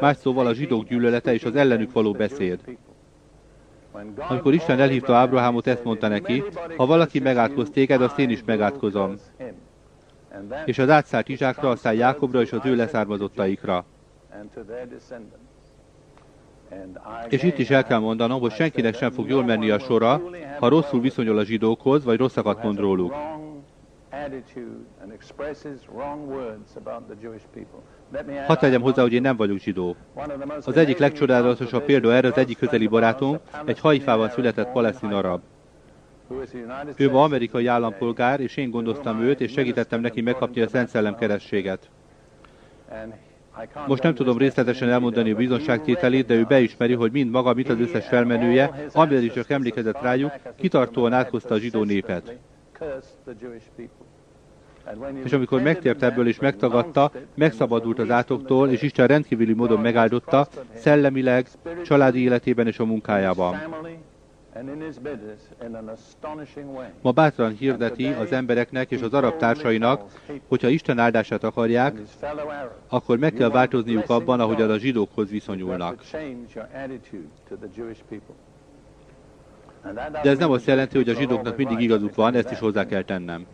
Más szóval a zsidók gyűlölete és az ellenük való beszéd. Amikor Isten elhívta Ábrahámot, ezt mondta neki, ha valaki megátkoz téged, azt én is megátkozom. És az átszállt Izsákra, aztán Jákobra és az ő leszármazottaikra. És itt is el kell mondanom, hogy senkinek sem fog jól menni a sora, ha rosszul viszonyul a zsidókhoz, vagy rosszakat mond róluk. Hadd tegyem hozzá, hogy én nem vagyok zsidó. Az egyik legcsodálatosabb példa erre az egyik közeli barátunk, egy haifában született palesztin arab. Ő ma amerikai állampolgár, és én gondoztam őt, és segítettem neki megkapni a Szent Szellem kerességet. Most nem tudom részletesen elmondani a bizonságtételét, de ő beismeri, hogy mind maga, mint az összes felmenője, amivel is csak emlékezett rájuk, kitartóan átkozta a zsidó népet. És amikor megtért ebből és megtagadta, megszabadult az átoktól, és Isten rendkívüli módon megáldotta, szellemileg, családi életében és a munkájában. Ma bátran hirdeti az embereknek és az arab társainak, hogyha Isten áldását akarják, akkor meg kell változniuk abban, ahogy a zsidókhoz viszonyulnak. De ez nem azt jelenti, hogy a zsidóknak mindig igazuk van, ezt is hozzá kell tennem.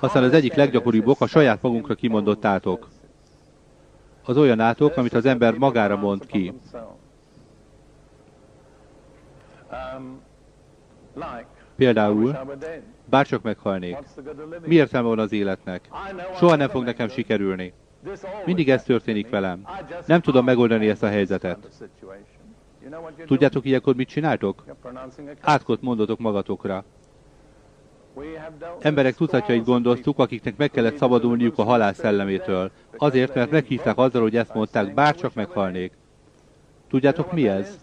Aztán az egyik leggyakoribb ok a saját magunkra kimondott átok. Az olyan átok, amit az ember magára mond ki. Például, bárcsak meghalnék. Mi értelme van az életnek? Soha nem fog nekem sikerülni. Mindig ez történik velem. Nem tudom megoldani ezt a helyzetet. Tudjátok ilyenkor mit csináltok? Átkot mondotok magatokra. Emberek tucatjait gondoztuk, akiknek meg kellett szabadulniuk a halál szellemétől. Azért, mert meghívták azzal, hogy ezt mondták, bárcsak meghalnék. Tudjátok mi ez?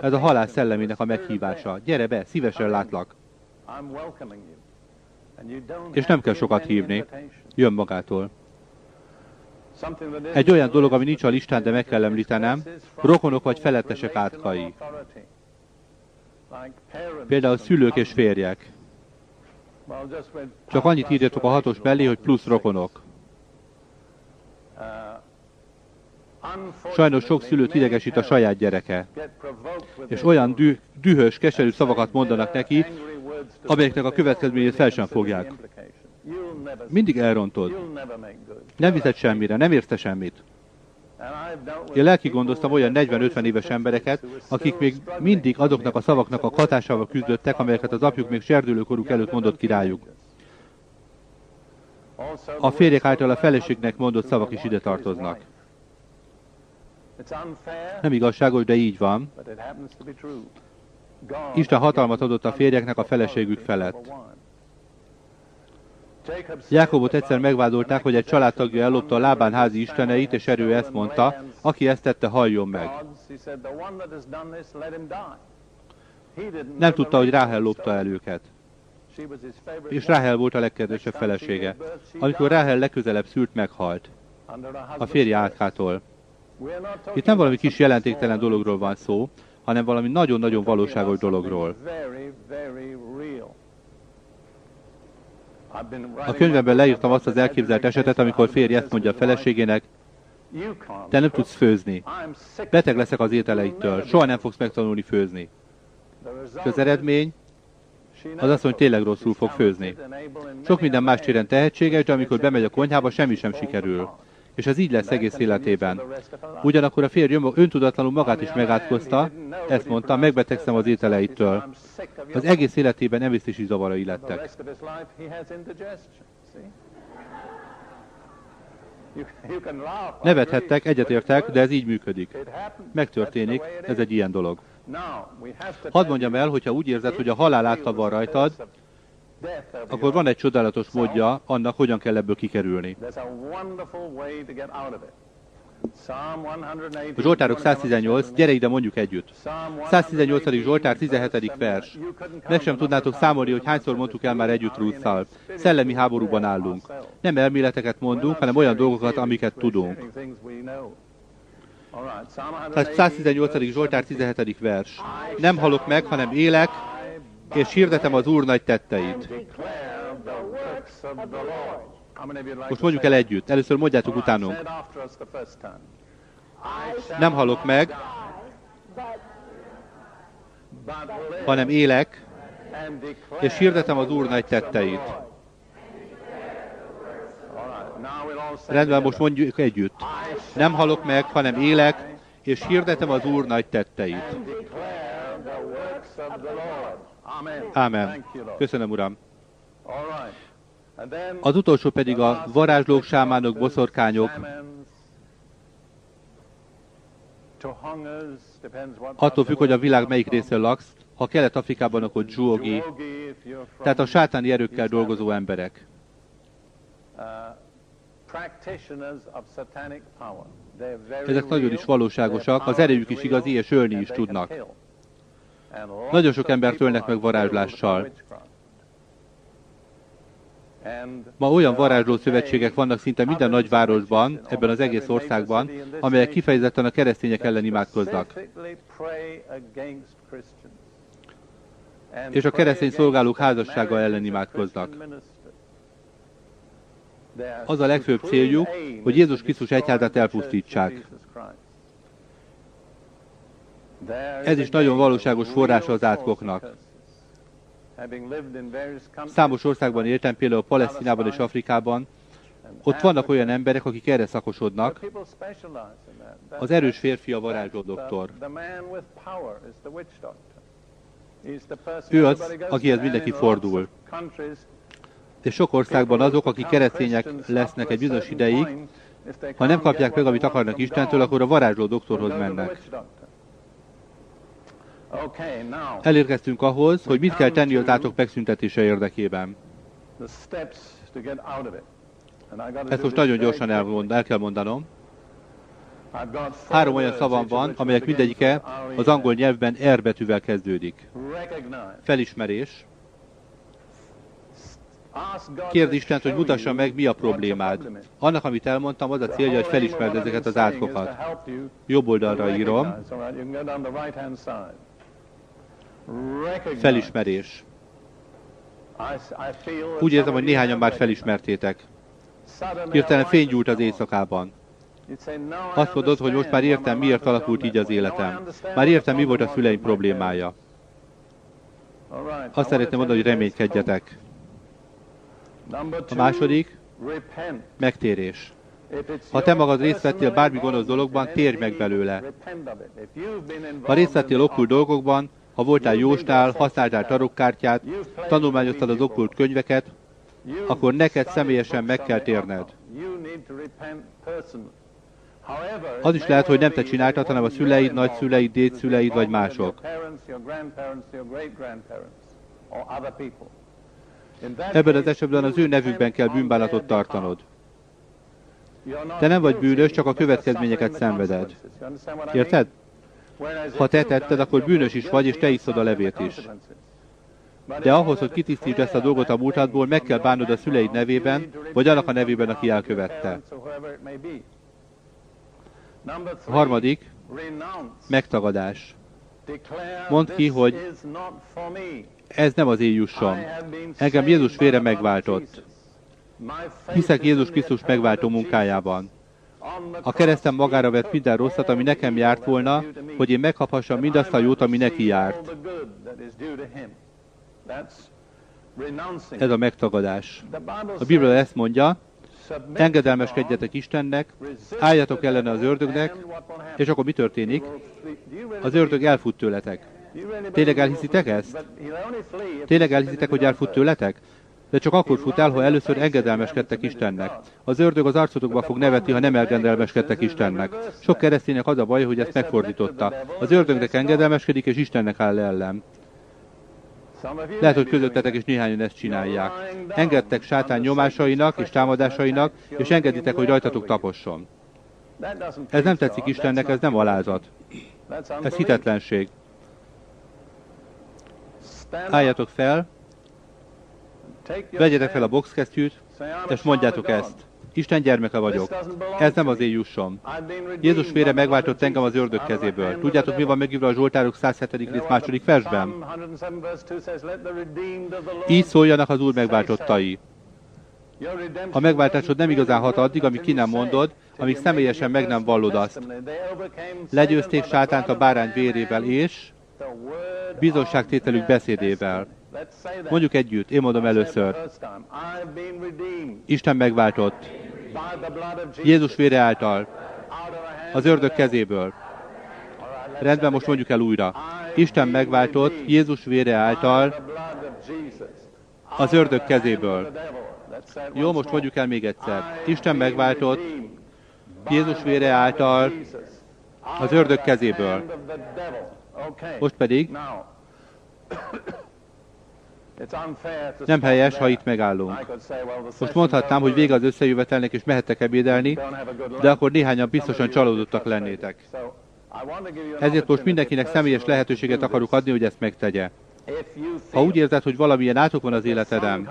Ez a halál szellemének a meghívása. Gyere be, szívesen látlak. És nem kell sokat hívni. Jön magától. Egy olyan dolog, ami nincs a listán, de meg kell említenem, rokonok vagy felettesek átkai. Például szülők és férjek. Csak annyit írjatok a hatos mellé, hogy plusz rokonok. Sajnos sok szülőt idegesít a saját gyereke, és olyan dü- dühös, keserű szavakat mondanak neki, amelyeknek a következményét fel sem fogják. Mindig elrontod. Nem viszed semmire, nem érte semmit. Én lelki gondoztam olyan 40-50 éves embereket, akik még mindig azoknak a szavaknak a hatásával küzdöttek, amelyeket az apjuk még serdülőkoruk előtt mondott királyuk. A férjek által a feleségnek mondott szavak is ide tartoznak. Nem igazságos, de így van. Isten hatalmat adott a férjeknek a feleségük felett. Jákobot egyszer megvádolták, hogy egy családtagja ellopta a lábán házi isteneit, és erő ezt mondta, aki ezt tette, halljon meg. Nem tudta, hogy Ráhel lopta el őket. És Ráhel volt a legkedvesebb felesége. Amikor Ráhel legközelebb szült, meghalt. A férje átkától. Itt nem valami kis jelentéktelen dologról van szó, hanem valami nagyon-nagyon valóságos dologról. A könyvemben leírtam azt az elképzelt esetet, amikor férj ezt mondja a feleségének, te nem tudsz főzni. Beteg leszek az ételeittől. Soha nem fogsz megtanulni főzni. És az eredmény, az mondja, tényleg rosszul fog főzni. Sok minden más téren tehetséges, de amikor bemegy a konyhába, semmi sem sikerül. És ez így lesz egész életében. Ugyanakkor a férj öntudatlanul magát is megátkozta, ezt mondta, megbetegszem az ételeitől. Az egész életében emésztési zavarai lettek. Nevethettek, egyetértek, de ez így működik. Megtörténik, ez egy ilyen dolog. Hadd mondjam el, hogyha úgy érzed, hogy a halál által van rajtad, akkor van egy csodálatos módja annak, hogyan kell ebből kikerülni. A Zsoltárok 118, gyere ide mondjuk együtt. 118. Zsoltár 17. vers. Meg sem tudnátok számolni, hogy hányszor mondtuk el már együtt Russzal. Szellemi háborúban állunk. Nem elméleteket mondunk, hanem olyan dolgokat, amiket tudunk. Tehát 118. Zsoltár 17. vers. Nem halok meg, hanem élek, és hirdetem az Úr nagy tetteit. Most mondjuk el együtt. Először mondjátok utánunk. Nem halok meg, hanem élek, és hirdetem az Úr nagy tetteit. Rendben, most mondjuk együtt. Nem halok meg, hanem élek, és hirdetem az Úr nagy tetteit. Ámen. Köszönöm, Uram. Az utolsó pedig a varázslók, sámánok, boszorkányok, attól függ, hogy a világ melyik részén laksz, ha Kelet-Afrikában, akkor dzsuogi, tehát a sátáni erőkkel dolgozó emberek. Ezek nagyon is valóságosak, az erejük is igazi, és ölni is tudnak. Nagyon sok embert ölnek meg varázslással. Ma olyan varázsló szövetségek vannak szinte minden nagyvárosban, ebben az egész országban, amelyek kifejezetten a keresztények ellen imádkoznak. És a keresztény szolgálók házassága ellen imádkoznak. Az a legfőbb céljuk, hogy Jézus Krisztus egyházát elpusztítsák. Ez is nagyon valóságos forrása az átkoknak. Számos országban éltem, például Palesztinában és Afrikában. Ott vannak olyan emberek, akik erre szakosodnak. Az erős férfi a varázsló doktor. Ő az, akihez mindenki fordul. És sok országban azok, akik keresztények lesznek egy bizonyos ideig, ha nem kapják meg, amit akarnak Istentől, akkor a varázsló doktorhoz mennek. Elérkeztünk ahhoz, hogy mit kell tenni az átok megszüntetése érdekében. Ezt most nagyon gyorsan elmond, el kell mondanom. Három olyan szavam van, amelyek mindegyike az angol nyelvben R betűvel kezdődik. Felismerés. Kérd Istent, hogy mutassa meg, mi a problémád. Annak, amit elmondtam, az a célja, hogy felismerd ezeket az átkokat. Jobb oldalra írom. Felismerés. Úgy érzem, hogy néhányan már felismertétek. Hirtelen fény gyújt az éjszakában. Azt mondod, hogy most már értem, miért alakult így az életem. Már értem, mi volt a szüleim problémája. Azt szeretném mondani, hogy reménykedjetek. A második, megtérés. Ha te magad részt vettél bármi gonosz dologban, térj meg belőle. Ha részt vettél okkult dolgokban, ha voltál jóstál, használtál tarokkártyát, tanulmányoztad az okkult könyveket, akkor neked személyesen meg kell térned. Az is lehet, hogy nem te csináltad, hanem a szüleid, nagyszüleid, dédszüleid vagy mások. Ebben az esetben az ő nevükben kell bűnbánatot tartanod. Te nem vagy bűnös, csak a következményeket szenveded. Érted? Ha te tetted, akkor bűnös is vagy, és te iszod a levét is. De ahhoz, hogy kitisztítsd ezt a dolgot a múltadból, meg kell bánnod a szüleid nevében, vagy annak a nevében, aki elkövette. A harmadik, megtagadás. Mondd ki, hogy ez nem az én jussom. Engem Jézus vére megváltott. Hiszek Jézus Krisztus megváltó munkájában. A keresztem magára vett minden rosszat, ami nekem járt volna, hogy én megkaphassam mindazt a jót, ami neki járt. Ez a megtagadás. A Biblia ezt mondja, engedelmeskedjetek Istennek, álljatok ellene az ördögnek, és akkor mi történik? Az ördög elfut tőletek. Tényleg elhiszitek ezt? Tényleg elhiszitek, hogy elfut tőletek? De csak akkor fut el, ha először engedelmeskedtek Istennek. Az ördög az arcotokba fog nevetni, ha nem engedelmeskedtek Istennek. Sok kereszténynek az a baj, hogy ezt megfordította. Az ördögnek engedelmeskedik, és Istennek áll ellen. Lehet, hogy közöttetek és néhányan ezt csinálják. Engedtek sátán nyomásainak és támadásainak, és engeditek, hogy rajtatok taposson. Ez nem tetszik Istennek, ez nem alázat. Ez hitetlenség. Álljatok fel, vegyetek fel a boxkesztyűt, és mondjátok ezt. Isten gyermeke vagyok. Ez nem az én jussom. Jézus vére megváltott engem az ördög kezéből. Tudjátok, mi van megírva a Zsoltárok 107. rész második versben? Így szóljanak az Úr megváltottai. A megváltásod nem igazán hat addig, amíg ki nem mondod, amíg személyesen meg nem vallod azt. Legyőzték sátánt a bárány vérével és bizonságtételük beszédével. Mondjuk együtt, én mondom először. Isten megváltott. Jézus vére által. Az ördög kezéből. Rendben, most mondjuk el újra. Isten megváltott Jézus vére által az ördög kezéből. Jó, most mondjuk el még egyszer. Isten megváltott Jézus vére által az ördög kezéből. Most pedig nem helyes, ha itt megállunk. Most mondhatnám, hogy vége az összejövetelnek, és mehettek ebédelni, de akkor néhányan biztosan csalódottak lennétek. Ezért most mindenkinek személyes lehetőséget akarok adni, hogy ezt megtegye. Ha úgy érzed, hogy valamilyen átok van az életedem,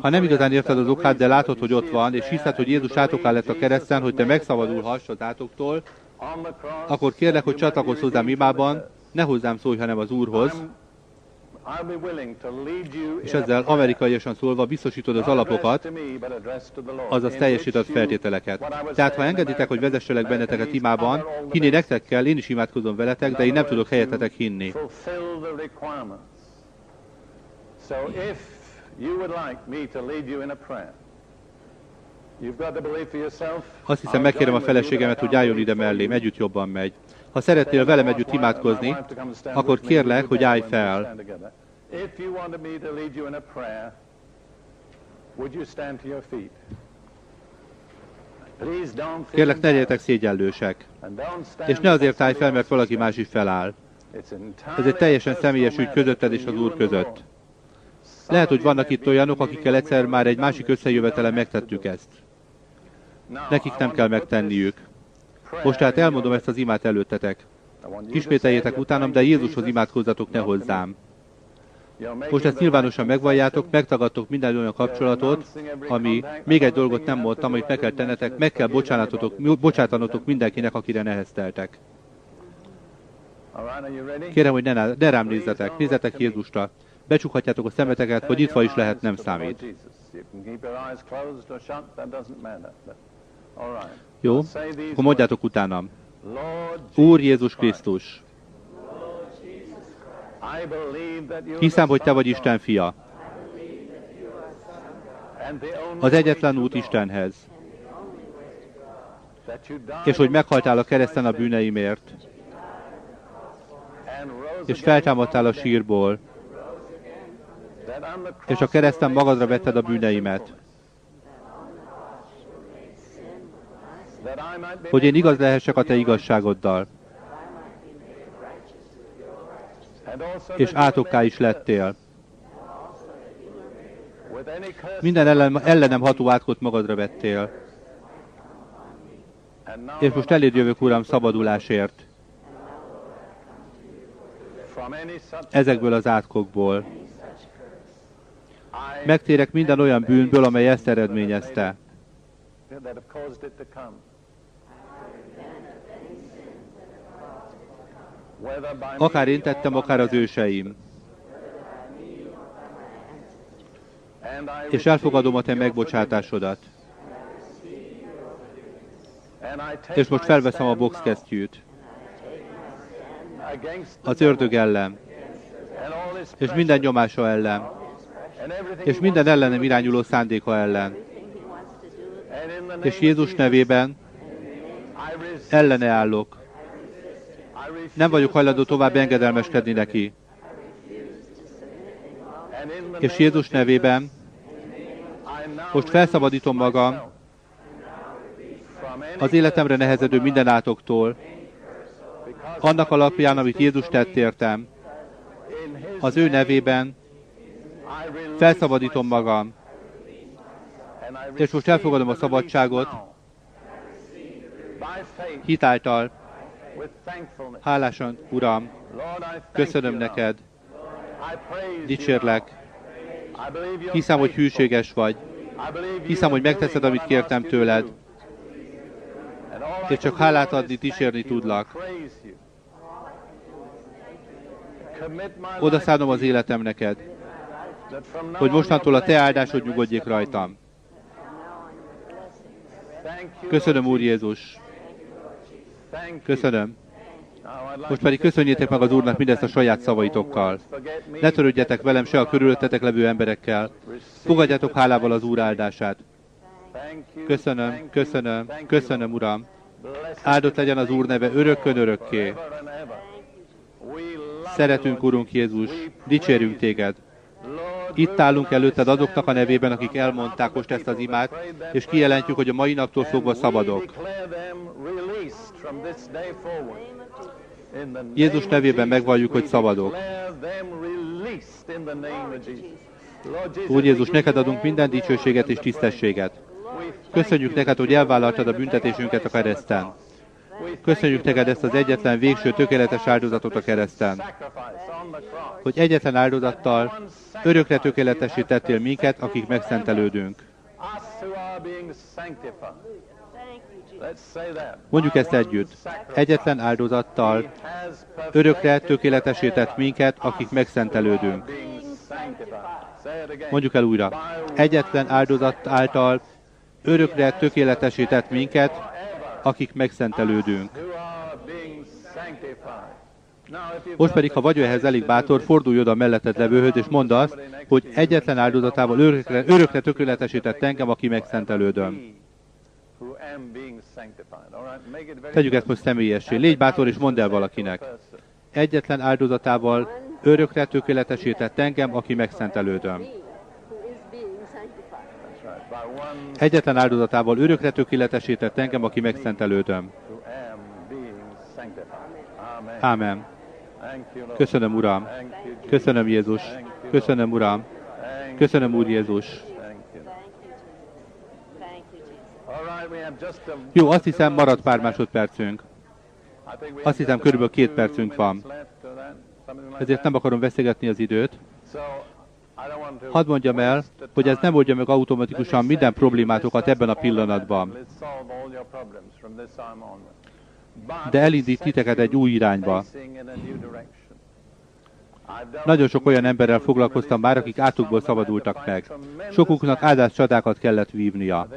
ha nem igazán érted az okát, de látod, hogy ott van, és hiszed, hogy Jézus átoká lett a kereszten, hogy te megszabadulhass az átoktól, akkor kérlek, hogy csatlakozz hozzám imában, ne hozzám szólj, hanem az Úrhoz, és ezzel amerikaiasan szólva biztosítod az alapokat, azaz teljesített feltételeket. Tehát ha engeditek, hogy vezesselek benneteket imában, hinni nektek kell, én is imádkozom veletek, de én nem tudok helyetetek hinni. Azt hiszem, megkérem a feleségemet, hogy álljon ide mellém, együtt jobban megy. Ha szeretnél velem együtt imádkozni, akkor kérlek, hogy állj fel. Kérlek, ne legyetek szégyellősek. És ne azért állj fel, mert valaki más is feláll. Ez egy teljesen személyes ügy közötted és az Úr között. Lehet, hogy vannak itt olyanok, akikkel egyszer már egy másik összejövetelen megtettük ezt. Nekik nem kell megtenniük. Most tehát elmondom ezt az imát előttetek. Ismételjétek utánam, de Jézushoz imádkozzatok, ne hozzám. Most ezt nyilvánosan megvalljátok, megtagadtok minden olyan kapcsolatot, ami még egy dolgot nem mondtam, amit meg kell tennetek, meg kell bocsátanotok mindenkinek, akire nehezteltek. Kérem, hogy ne, ne rám nézzetek, nézzetek Jézusra. Becsukhatjátok a szemeteket, hogy itt is lehet, nem számít. Jó? Akkor mondjátok utánam. Úr Jézus Krisztus, hiszem, hogy Te vagy Isten fia. Az egyetlen út Istenhez. És hogy meghaltál a kereszten a bűneimért. És feltámadtál a sírból. és a kereszten magadra vetted a bűneimet, hogy én igaz lehessek a te igazságoddal, és átokká is lettél. Minden ellen, ellenem ható átkot magadra vettél. És most eléd jövök, Uram, szabadulásért. Ezekből az átkokból. Megtérek minden olyan bűnből, amely ezt eredményezte. Akár én tettem, akár az őseim. És elfogadom a te megbocsátásodat. És most felveszem a boxkesztyűt. Az ördög ellen. És minden nyomása ellen. És minden ellenem irányuló szándéka ellen. És Jézus nevében ellene állok. Nem vagyok hajlandó tovább engedelmeskedni neki. És Jézus nevében most felszabadítom magam az életemre nehezedő minden átoktól, annak alapján, amit Jézus tett értem. Az ő nevében felszabadítom magam, és most elfogadom a szabadságot hitáltal, Hálásan, Uram, köszönöm neked, dicsérlek, hiszem, hogy hűséges vagy, hiszem, hogy megteszed, amit kértem tőled, és csak hálát adni, dicsérni tudlak. Oda szánom az életem neked, hogy mostantól a te áldásod nyugodjék rajtam. Köszönöm, Úr Jézus. Köszönöm. Most pedig köszönjétek meg az Úrnak mindezt a saját szavaitokkal. Ne törődjetek velem se a körülöttetek levő emberekkel. Fogadjátok hálával az Úr áldását. Köszönöm, köszönöm, köszönöm, Uram. Áldott legyen az Úr neve örökkön örökké. Szeretünk, Urunk Jézus, dicsérünk téged. Itt állunk előtted azoknak a nevében, akik elmondták most ezt az imát, és kijelentjük, hogy a mai naptól fogva szabadok. Jézus nevében megvalljuk, hogy szabadok. Úr Jézus, neked adunk minden dicsőséget és tisztességet. Köszönjük neked, hogy elvállaltad a büntetésünket a kereszten. Köszönjük neked ezt az egyetlen végső tökéletes áldozatot a kereszten. Hogy egyetlen áldozattal örökre tökéletesítettél minket, akik megszentelődünk. Mondjuk ezt együtt. Egyetlen áldozattal örökre tökéletesített minket, akik megszentelődünk. Mondjuk el újra. Egyetlen áldozat által örökre tökéletesített minket, akik megszentelődünk. Most pedig, ha vagy ehhez elég bátor, fordulj oda melletted levőhöz, és mondd azt, hogy egyetlen áldozatával örökre, örökre tökéletesített engem, aki megszentelődöm. Tegyük ezt most személyessé. Légy bátor, és mondd el valakinek. Egyetlen áldozatával örökre tökéletesített engem, aki megszentelődöm. Egyetlen áldozatával örökre tökéletesített engem, aki megszentelődöm. Ámen. Köszönöm, Uram. Köszönöm, Jézus. Köszönöm, Uram. Köszönöm, Úr Jézus. Jó, azt hiszem, marad pár másodpercünk. Azt hiszem, körülbelül két percünk van. Ezért nem akarom veszegetni az időt. Hadd mondjam el, hogy ez nem oldja meg automatikusan minden problémátokat ebben a pillanatban. De elindít titeket egy új irányba. Nagyon sok olyan emberrel foglalkoztam már, akik átukból szabadultak meg. Sokuknak áldás csatákat kellett vívnia.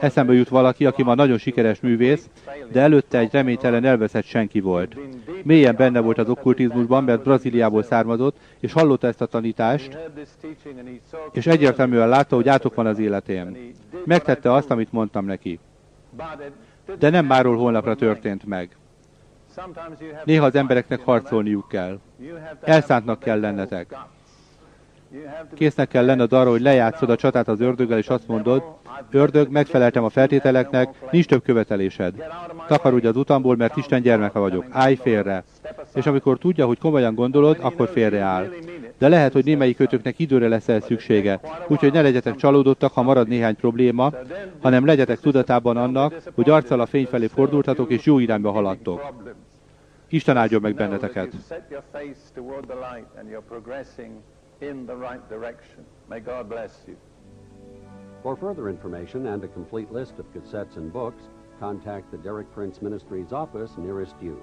Eszembe jut valaki, aki ma nagyon sikeres művész, de előtte egy reménytelen elveszett senki volt. Mélyen benne volt az okkultizmusban, mert Brazíliából származott, és hallotta ezt a tanítást, és egyértelműen látta, hogy átok van az életén. Megtette azt, amit mondtam neki. De nem máról holnapra történt meg. Néha az embereknek harcolniuk kell. Elszántnak kell lennetek. Késznek kell lenned arra, hogy lejátszod a csatát az ördöggel, és azt mondod, ördög, megfeleltem a feltételeknek, nincs több követelésed. Takarodj az utamból, mert Isten gyermeke vagyok. Állj félre. És amikor tudja, hogy komolyan gondolod, akkor félreáll. De lehet, hogy némelyik kötöknek időre lesz el szüksége. Úgyhogy ne legyetek csalódottak, ha marad néhány probléma, hanem legyetek tudatában annak, hogy arccal a fény felé fordultatok, és jó irányba haladtok. Isten áldjon meg benneteket. For further information and a complete list of cassettes and books, contact the Derek Prince Ministries office nearest you.